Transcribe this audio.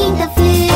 quinta-feira.